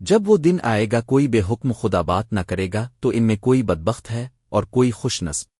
جب وہ دن آئے گا کوئی بے حکم خدا بات نہ کرے گا تو ان میں کوئی بدبخت ہے اور کوئی خوش نصب۔